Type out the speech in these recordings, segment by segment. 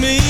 me.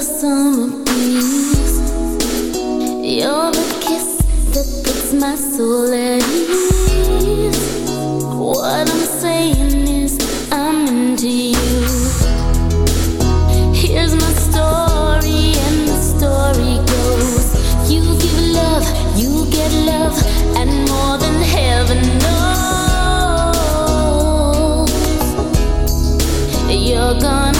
the summer breeze. You're the kiss that puts my soul at ease. What I'm saying is, I'm into you. Here's my story, and the story goes: You give love, you get love, and more than heaven knows. You're gonna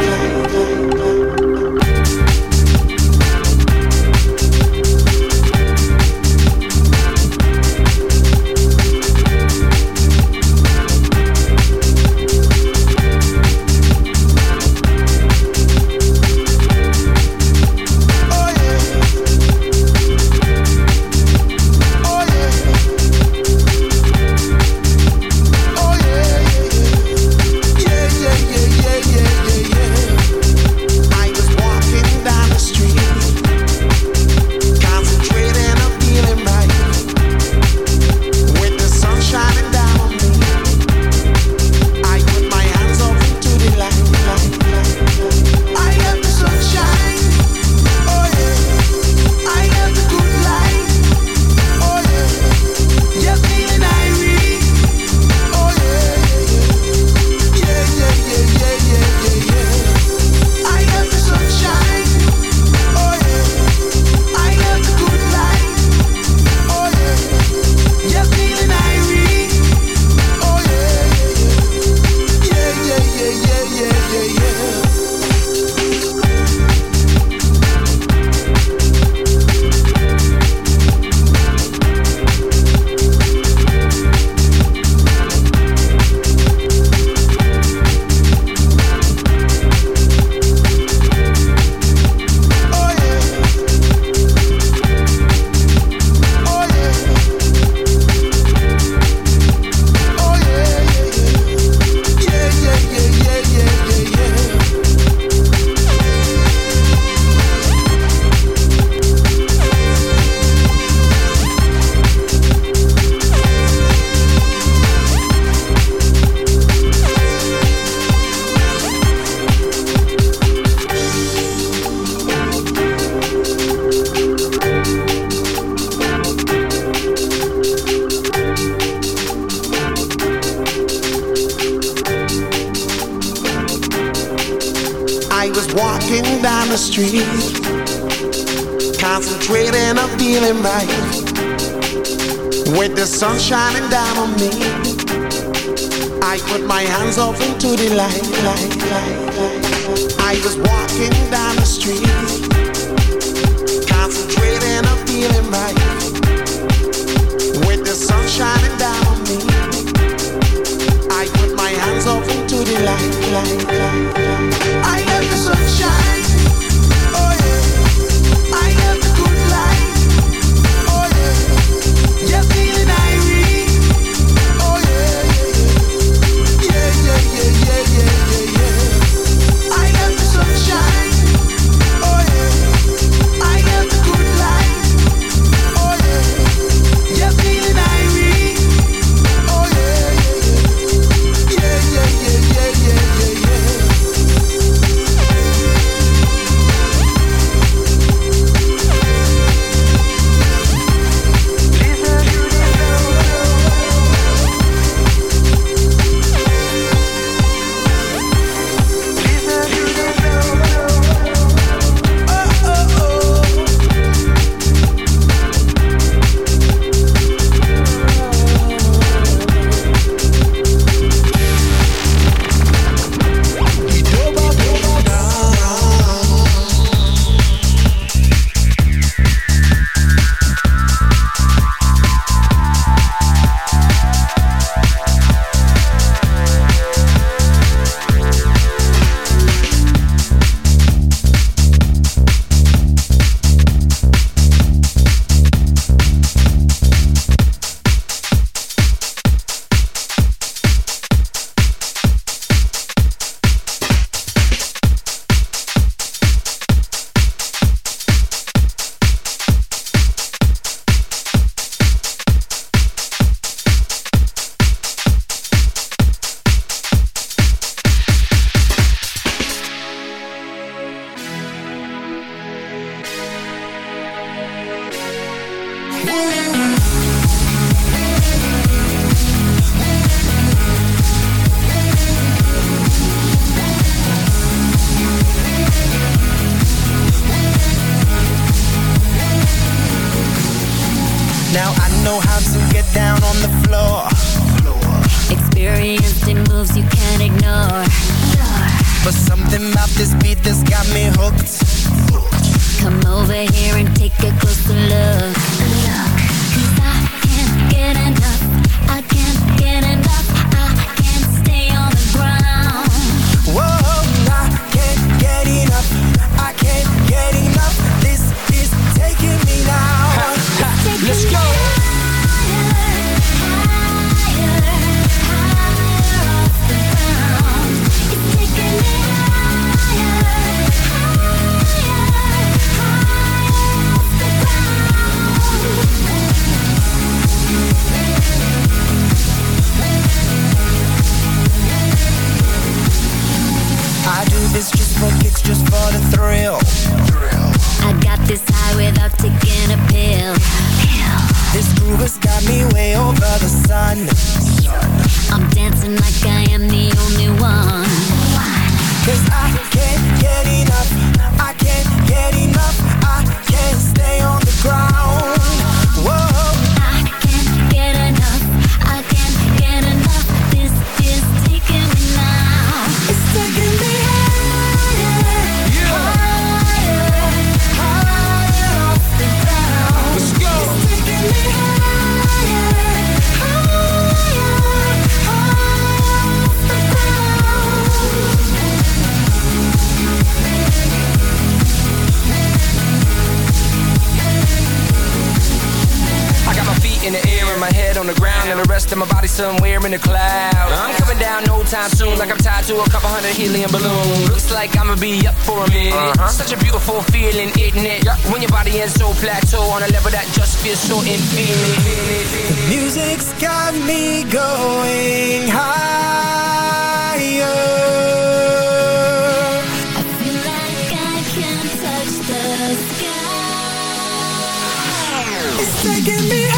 taking me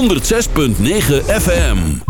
106.9 FM.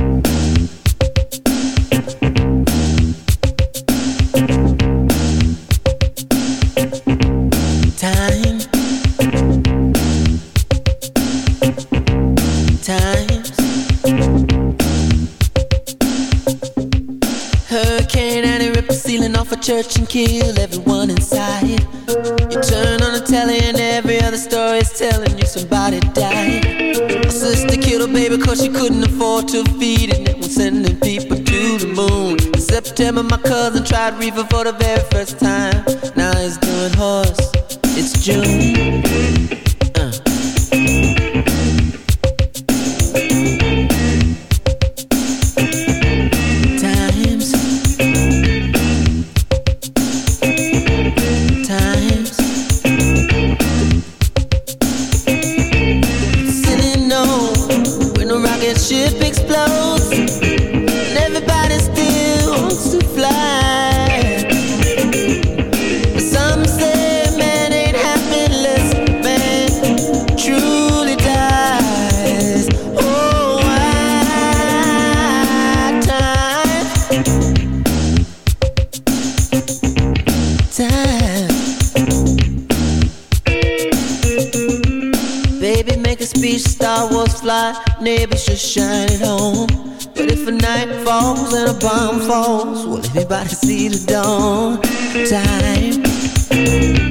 cause she couldn't afford to feed it. Was sending people to the moon. In September, my cousin tried reefer for the very first time. time. Baby, make a speech, Star Wars fly, neighbors should shine at home. But if a night falls and a bomb falls, will anybody see the dawn? Time.